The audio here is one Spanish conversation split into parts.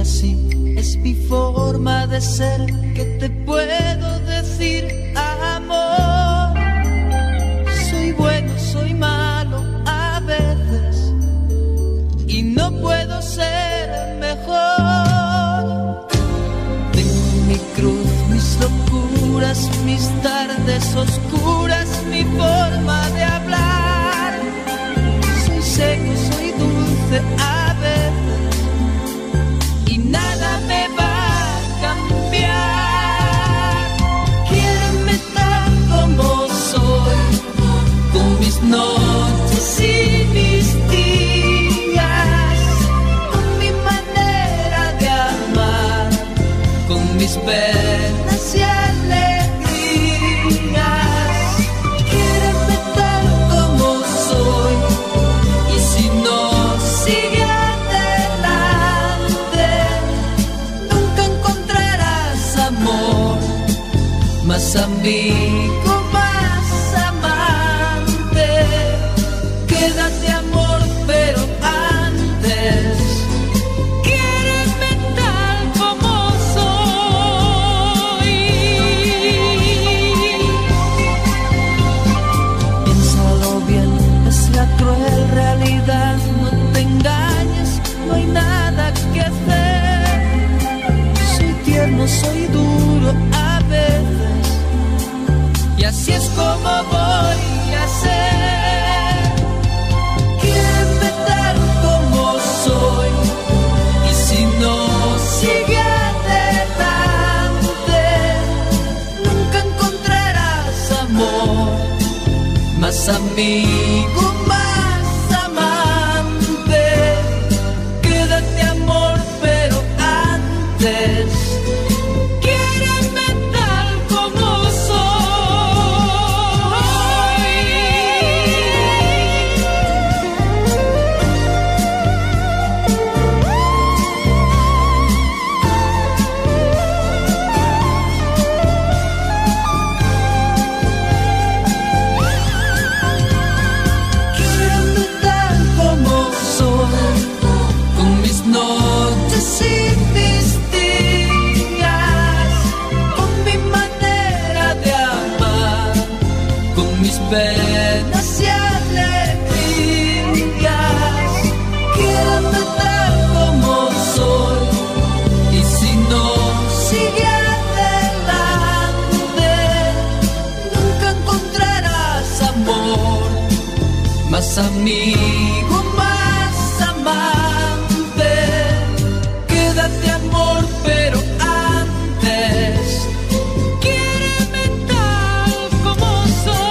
así es mi forma de ser. que te puedo decir, amor? Soy bueno, soy malo a veces y no puedo ser mejor. Tengo mi cruz, mis locuras, mis tardes oscuras, mi forma noches y mis días, con mi manera de amar, con mis penas y alegrías. Quiéreme tal como soy, y si no sigue adelante, nunca encontrarás amor, más amigo, más soy duro a veces. Y así es como voy a ser. Quiéreme tal como soy. Y si no sigue adelante, nunca encontrarás amor más amigo, más amante. Quédate amor, pero antes. Amigo, más amante. Quédate amor, pero antes. Quiéreme tal como soy.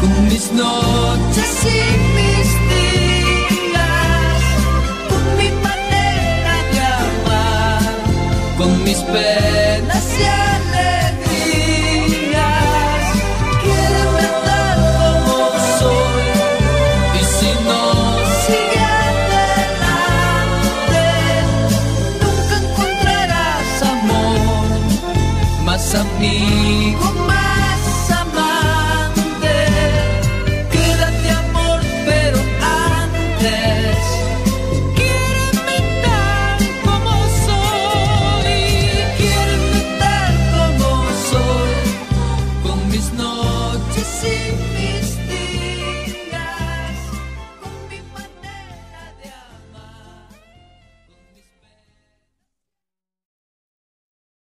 Con mis noches y mis días. Con nunca